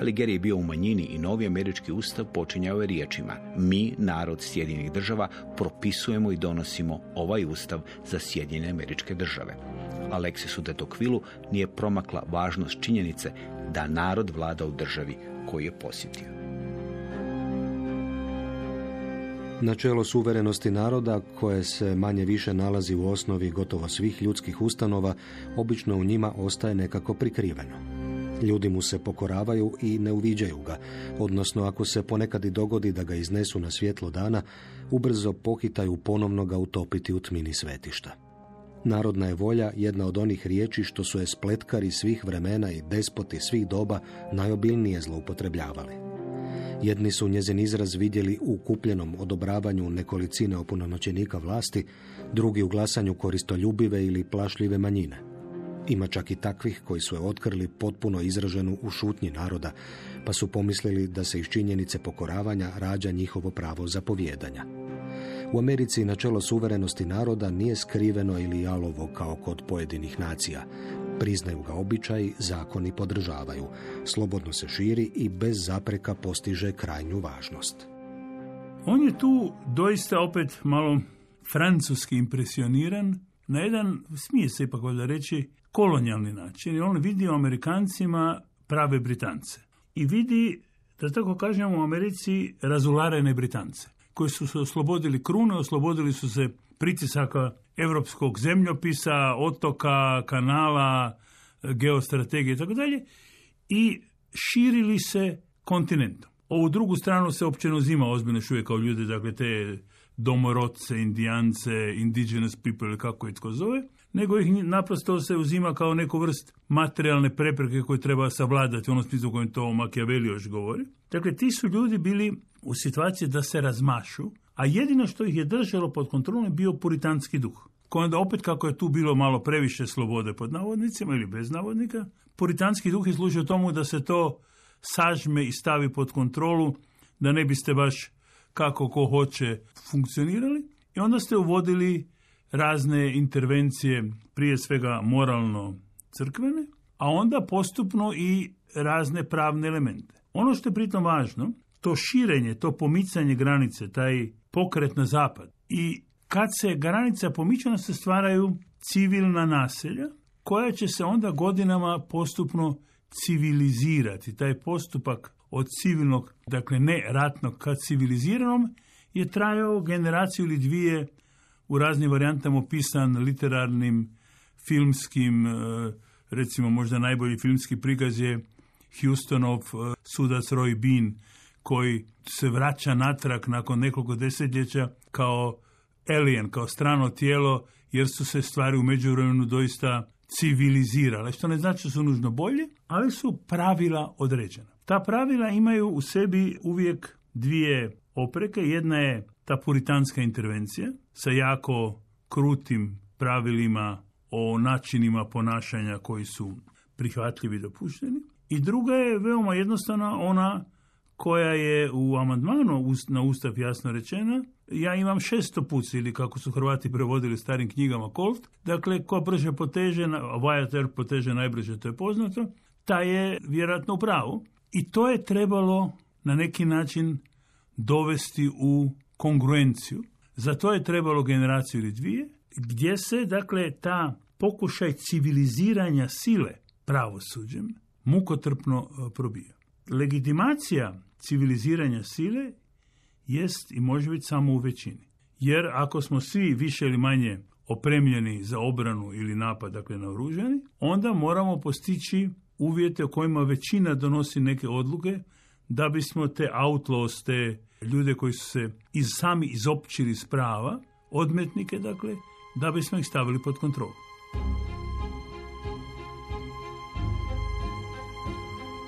Ali Gary je bio u manjini i novi američki ustav počinjao je riječima Mi, narod Sjedinjenih država, propisujemo i donosimo ovaj ustav za Sjedinjene američke države. Aleksisu de Tocqueville nije promakla važnost činjenice da narod vlada u državi koju je posjetio. Načelo suverenosti naroda, koje se manje više nalazi u osnovi gotovo svih ljudskih ustanova, obično u njima ostaje nekako prikriveno. Ljudi mu se pokoravaju i ne uviđaju ga, odnosno ako se ponekad i dogodi da ga iznesu na svjetlo dana, ubrzo pohitaju ponovno ga utopiti u tmini svetišta. Narodna je volja jedna od onih riječi što su je spletkari svih vremena i despoti svih doba najobilnije zloupotrebljavali. Jedni su njezin izraz vidjeli u kupljenom odobravanju nekolicine opunomoćenika vlasti, drugi u glasanju koristoljubive ili plašljive manjine. Ima čak i takvih koji su je otkrili potpuno izraženu u šutnji naroda, pa su pomislili da se iz činjenice pokoravanja rađa njihovo pravo zapovjedanja. U Americi načelo suverenosti naroda nije skriveno ili jalovo kao kod pojedinih nacija. Priznaju ga običaji, zakoni podržavaju. Slobodno se širi i bez zapreka postiže krajnju važnost. On je tu doista opet malo francuski impresioniran na jedan, smije se ipak reći, kolonijalni način. I on vidi u Amerikancima prave Britance. I vidi, da tako kažemo, u Americi razularene Britance koji su se oslobodili krune, oslobodili su se pritisaka europskog zemljopisa, otoka, kanala, geostrategije i i širili se kontinentom. Ovu drugu stranu se opće uzima ozbiljno šuje kao ljudi, dakle te domorodce, indijance, indigenous people kako je tko zove, nego ih naprosto se uzima kao neku vrst materijalne prepreke koje treba savladati, ono smislu kojem to Machiavelli još govori. Dakle, ti su ljudi bili u situaciji da se razmašu, a jedino što ih je držalo pod kontrolom je bio puritanski duh. Koji onda opet kako je tu bilo malo previše slobode pod navodnicima ili bez navodnika, puritanski duh je služio tomu da se to sažme i stavi pod kontrolu, da ne biste baš kako ko hoće funkcionirali. I onda ste uvodili razne intervencije, prije svega moralno crkvene, a onda postupno i razne pravne elemente. Ono što je pritom važno, to širenje, to pomicanje granice, taj pokret na zapad. I kad se granica pomiče, se stvaraju civilna naselja, koja će se onda godinama postupno civilizirati. Taj postupak od civilnog, dakle ne ratnog ka civiliziranom, je trajao generaciju ili dvije u raznim varijantama opisan literarnim, filmskim, e, recimo možda najbolji filmski prikaz je Houstonov e, sudac Roy Bean, koji se vraća natrag nakon nekoliko desetljeća kao alien, kao strano tijelo, jer su se stvari u međuvremenu doista civilizirale, što ne znači da su nužno bolje, ali su pravila određena. Ta pravila imaju u sebi uvijek dvije opreke. Jedna je ta puritanska intervencija sa jako krutim pravilima o načinima ponašanja koji su prihvatljivi i dopušteni. I druga je veoma jednostavna ona koja je u amandmanu na Ustav jasno rečena, ja imam šesto puci ili kako su Hrvati prevodili starim knjigama Colt, dakle ko brže poteže, Wyatt poteže najbrže, to je poznato, ta je vjerojatno u pravu. I to je trebalo na neki način dovesti u kongruenciju. Za to je trebalo generaciju ili dvije, gdje se, dakle, ta pokušaj civiliziranja sile pravosuđem mukotrpno e, probija. Legitimacija civiliziranja sile jest i može biti samo u većini. Jer ako smo svi više ili manje opremljeni za obranu ili napad, dakle naoružani, onda moramo postići uvjete u kojima većina donosi neke odluke da bismo te outlaws, te ljude koji su se iz, sami izopćili s prava, odmetnike dakle, da bismo ih stavili pod kontrolu.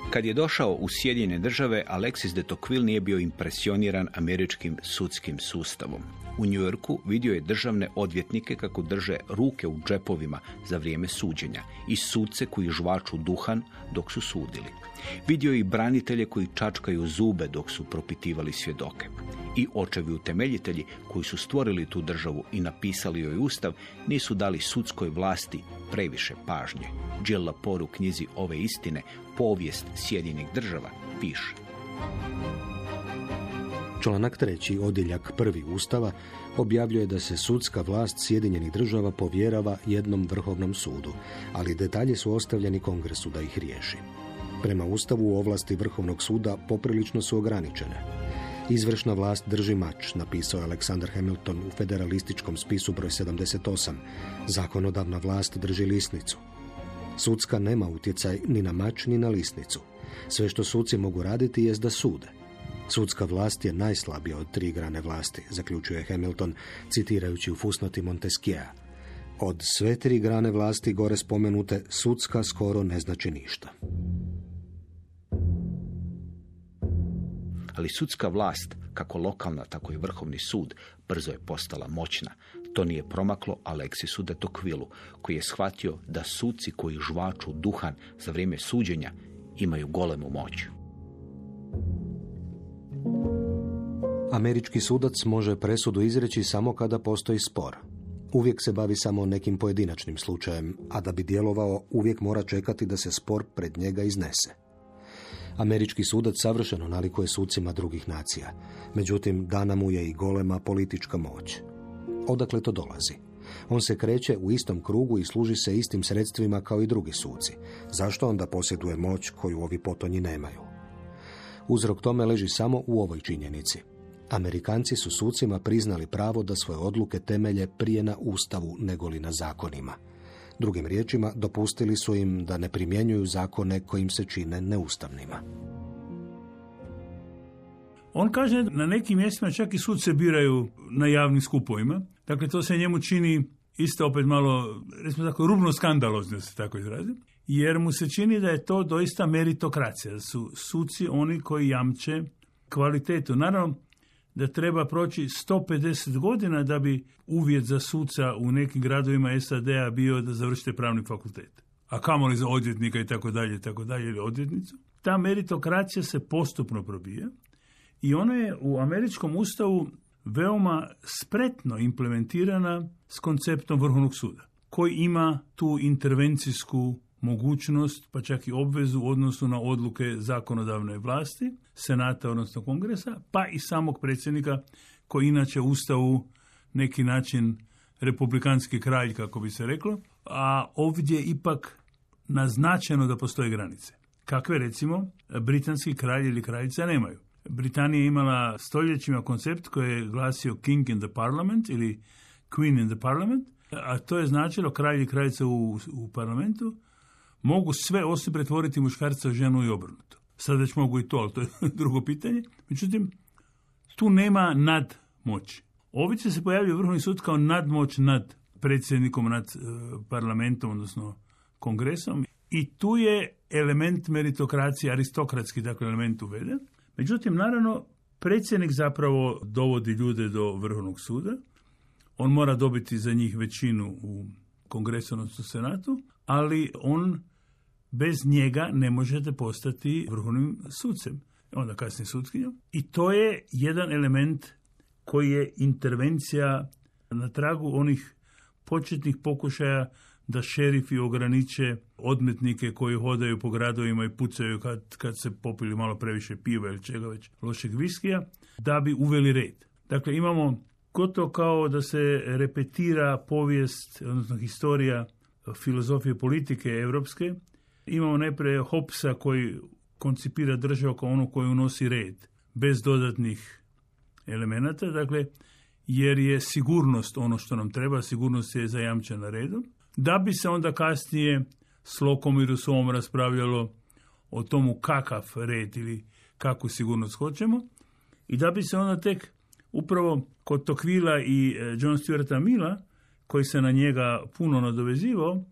Kad je došao u Sjedinjene države, Alexis de Tocqueville nije bio impresioniran američkim sudskim sustavom. U New Yorku vidio je državne odvjetnike kako drže ruke u džepovima za vrijeme suđenja i sudce koji žvaču duhan dok su sudili. Vidio je i branitelje koji čačkaju zube dok su propitivali svjedoke. I očevi utemeljitelji koji su stvorili tu državu i napisali joj ustav nisu dali sudskoj vlasti previše pažnje. Jill Lepore u knjizi Ove istine, povijest Sjedinjenih država, piše. Članak treći, odjeljak prvi Ustava, objavljuje da se sudska vlast Sjedinjenih država povjerava jednom vrhovnom sudu, ali detalji su ostavljeni kongresu da ih riješi. Prema Ustavu ovlasti Vrhovnog suda poprilično su ograničene. Izvršna vlast drži mač, napisao je Aleksandar Hamilton u federalističkom spisu broj 78. Zakonodavna vlast drži lisnicu. Sudska nema utjecaj ni na mač ni na lisnicu. Sve što suci mogu raditi jest da sude. Sudska vlast je najslabija od tri grane vlasti, zaključuje Hamilton, citirajući u fusnoti Montesquieu. Od sve tri grane vlasti gore spomenute, sudska skoro ne znači ništa. Ali sudska vlast, kako lokalna, tako i vrhovni sud, brzo je postala moćna. To nije promaklo Aleksisu de Tocqueville, koji je shvatio da suci koji žvaču duhan za vrijeme suđenja imaju golemu moć. Američki sudac može presudu izreći samo kada postoji spor. Uvijek se bavi samo nekim pojedinačnim slučajem, a da bi djelovao uvijek mora čekati da se spor pred njega iznese. Američki sudac savršeno nalikuje sucima drugih nacija. Međutim, dana mu je i golema politička moć. Odakle to dolazi? On se kreće u istom krugu i služi se istim sredstvima kao i drugi suci. Zašto onda posjeduje moć koju ovi potonji nemaju? Uzrok tome leži samo u ovoj činjenici. Amerikanci su sucima priznali pravo da svoje odluke temelje prije na ustavu nego li na zakonima. Drugim riječima, dopustili su im da ne primjenjuju zakone kojim se čine neustavnima. On kaže na nekim mjestima čak i sudce biraju na javnim skupovima. Dakle, to se njemu čini isto opet malo, recimo tako, rubno skandalozno, da se tako izrazim. Jer mu se čini da je to doista meritokracija. Da su suci oni koji jamče kvalitetu. Naravno, da treba proći 150 godina da bi uvjet za suca u nekim gradovima SAD-a bio da završite pravni fakultet. A kamoli za odvjetnika i tako dalje, tako dalje, ili odvjetnicu. Ta meritokracija se postupno probija i ona je u američkom ustavu veoma spretno implementirana s konceptom Vrhovnog suda, koji ima tu intervencijsku mogućnost, pa čak i obvezu u odnosu na odluke zakonodavne vlasti, senata, odnosno kongresa, pa i samog predsjednika koji inače Ustavu neki način republikanski kralj, kako bi se reklo, a ovdje ipak naznačeno da postoje granice. Kakve recimo britanski kralj ili kraljica nemaju. Britanija je imala stoljećima koncept koji je glasio King in the Parliament ili Queen in the Parliament, a to je značilo kralj i kraljica u, u parlamentu mogu sve osim pretvoriti muškarca u ženu i obrnuto. Sad već mogu i to, ali to je drugo pitanje. Međutim, tu nema nadmoći. Ovdje se pojavio Vrhovni sud kao nadmoć nad predsjednikom, nad e, parlamentom, odnosno kongresom. I tu je element meritokracije, aristokratski dakle, element uveden. Međutim, naravno, predsjednik zapravo dovodi ljude do Vrhovnog suda. On mora dobiti za njih većinu u kongresu, odnosno senatu, ali on bez njega ne možete postati vrhovnim sucem, onda kasnije sutkinjom. I to je jedan element koji je intervencija na tragu onih početnih pokušaja da šerifi ograniče odmetnike koji hodaju po gradovima i pucaju kad, kad se popili malo previše piva ili čega već lošeg viskija, da bi uveli red. Dakle, imamo gotovo kao da se repetira povijest, odnosno historija filozofije politike europske, Imamo najprije Hopsa koji koncipira državu kao ono koji unosi red, bez dodatnih elemenata, dakle, jer je sigurnost ono što nam treba, sigurnost je zajamčena redom, da bi se onda kasnije s Lokom i Rusovom raspravljalo o tomu kakav red ili kakvu sigurnost hoćemo. I da bi se onda tek upravo kod Tokvila i e, John Stuarta Mila, koji se na njega puno nadovezivao,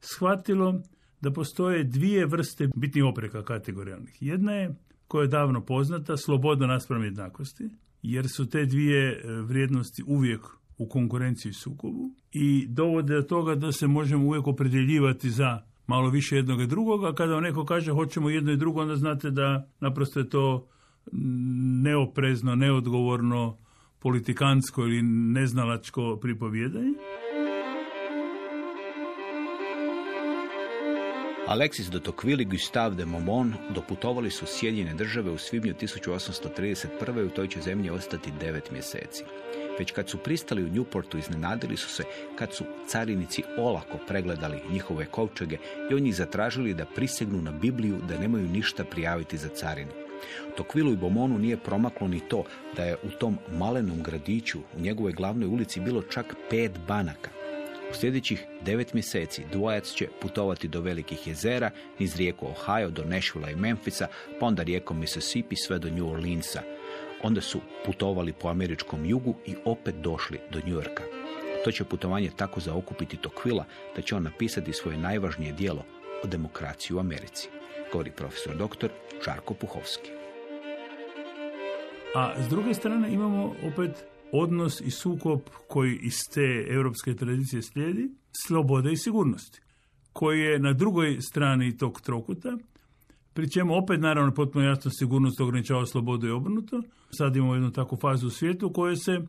shvatilo da postoje dvije vrste bitnih opreka kategorijalnih. Jedna je koja je davno poznata, sloboda naspram jednakosti, jer su te dvije e, vrijednosti uvijek u konkurenciji i sukobu i dovode do toga da se možemo uvijek opredjeljivati za malo više jednog i a kada neko kaže hoćemo jedno i drugo, onda znate da naprosto je to neoprezno, neodgovorno, politikansko ili neznalačko pripovjedanje. Alexis de Tocqueville i Gustave de Momon doputovali su Sjedinjene države u svibnju 1831. u toj će zemlji ostati devet mjeseci. Već kad su pristali u Newportu iznenadili su se kad su carinici olako pregledali njihove kovčege i od njih zatražili da prisegnu na Bibliju da nemaju ništa prijaviti za carinu. Tokvilu i Bomonu nije promaklo ni to da je u tom malenom gradiću u njegovoj glavnoj ulici bilo čak pet banaka. U sljedećih devet mjeseci dvojac će putovati do velikih jezera, niz rijeku Ohio do Nashvilla i Memphisa, pa onda rijekom Mississippi sve do New Orleansa. Onda su putovali po američkom jugu i opet došli do New Yorka. To će putovanje tako zaokupiti Tokvila da će on napisati svoje najvažnije dijelo o demokraciji u Americi, govori profesor dr. Čarko Puhovski. A s druge strane imamo opet odnos i sukop koji iz te europske tradicije slijedi, slobode i sigurnosti, koji je na drugoj strani tog trokuta, pri čemu opet naravno potpuno jasno sigurnost ograničava slobodu i obrnuto. Sad imamo jednu takvu fazu u svijetu u se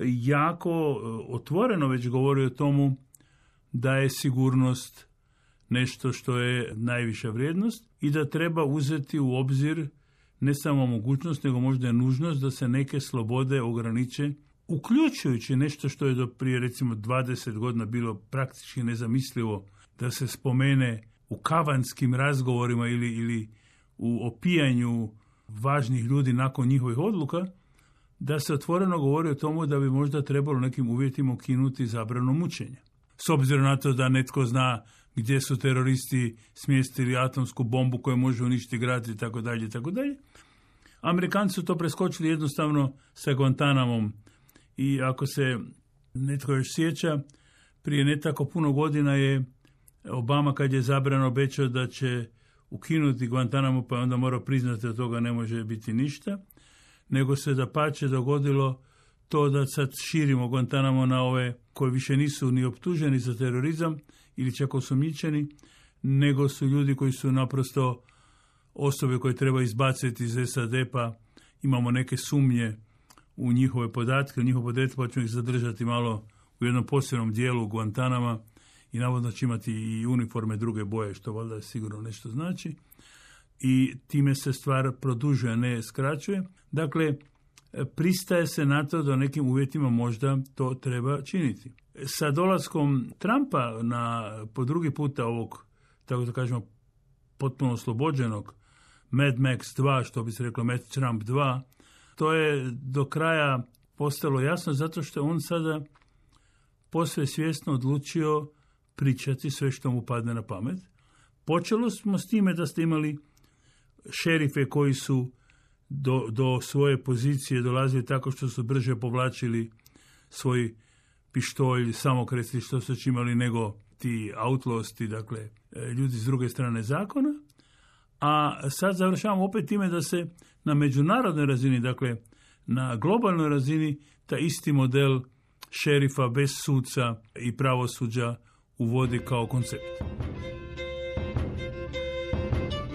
jako e, otvoreno već govori o tomu da je sigurnost nešto što je najviša vrijednost i da treba uzeti u obzir ne samo mogućnost, nego možda je nužnost da se neke slobode ograniče, uključujući nešto što je do prije recimo 20 godina bilo praktički nezamislivo da se spomene u kavanskim razgovorima ili, ili u opijanju važnih ljudi nakon njihovih odluka, da se otvoreno govori o tomu da bi možda trebalo nekim uvjetima ukinuti zabranu mučenja. S obzirom na to da netko zna gdje su teroristi smjestili atomsku bombu koja može uništiti grad i tako dalje i tako dalje. Amerikanci su to preskočili jednostavno sa Guantanamom i ako se netko još sjeća, prije ne tako puno godina je Obama kad je zabrano obećao da će ukinuti Guantanamo pa onda mora priznati da toga ne može biti ništa, nego se da pače dogodilo to da sad širimo Guantanamo na ove koji više nisu ni optuženi za terorizam ili čak osumnjičeni, nego su ljudi koji su naprosto osobe koje treba izbaciti iz SAD pa imamo neke sumnje u njihove podatke, u njihove podatke pa ćemo ih zadržati malo u jednom posebnom dijelu Guantanama i navodno će imati i uniforme druge boje, što valjda sigurno nešto znači. I time se stvar produžuje, ne skraćuje. Dakle, pristaje se na to da nekim uvjetima možda to treba činiti. Sa dolaskom Trumpa na, po drugi puta ovog, tako da kažemo, potpuno oslobođenog Mad Max 2, što bi se reklo Mad Trump 2, to je do kraja postalo jasno zato što on sada posve svjesno odlučio pričati sve što mu padne na pamet. Počelo smo s time da ste imali šerife koji su do, do svoje pozicije dolazili tako što su brže povlačili svoj pištolj, samokresli što su imali nego ti outlosti, dakle ljudi s druge strane zakona. A sad završavamo opet time da se na međunarodnoj razini, dakle na globalnoj razini, ta isti model šerifa bez suca i pravosuđa uvodi kao koncept.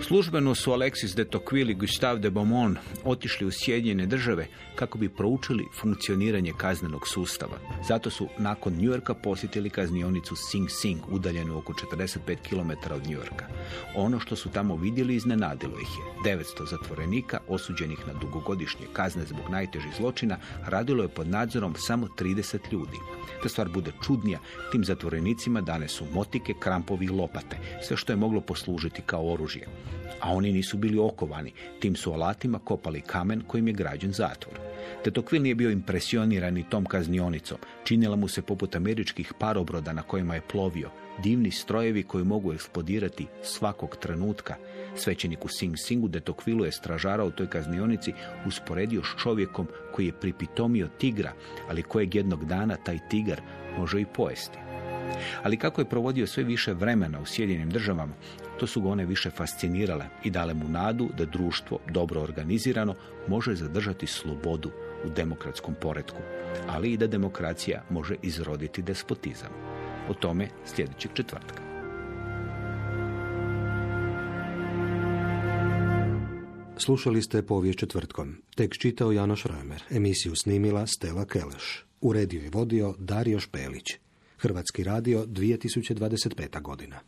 Službeno su Alexis de Tocqueville i Gustave de Beaumont otišli u Sjedinjene države kako bi proučili funkcioniranje kaznenog sustava. Zato su nakon New Yorka posjetili kaznionicu Sing Sing, udaljenu oko 45 km od New Yorka. Ono što su tamo vidjeli iznenadilo ih je. 900 zatvorenika, osuđenih na dugogodišnje kazne zbog najtežih zločina, radilo je pod nadzorom samo 30 ljudi. Da stvar bude čudnija, tim zatvorenicima dane su motike, krampovi i lopate, sve što je moglo poslužiti kao oružje a oni nisu bili okovani. Tim su alatima kopali kamen kojim je građen zatvor. Te Tocqueville nije bio impresioniran ni tom kaznionicom. Činila mu se poput američkih parobroda na kojima je plovio. Divni strojevi koji mogu eksplodirati svakog trenutka. Svećenik u Sing Singu de Tocqueville je stražara u toj kaznionici usporedio s čovjekom koji je pripitomio tigra, ali kojeg jednog dana taj tigar može i pojesti. Ali kako je provodio sve više vremena u Sjedinjenim državama, to su ga one više fascinirale i dale mu nadu da društvo, dobro organizirano, može zadržati slobodu u demokratskom poretku, ali i da demokracija može izroditi despotizam. O tome sljedećeg četvrtka. Slušali ste povijest četvrtkom. Tekst čitao Janoš Römer. Emisiju snimila Stela Keleš. Uredio i vodio Dario Špelić. Hrvatski radio 2025. godina.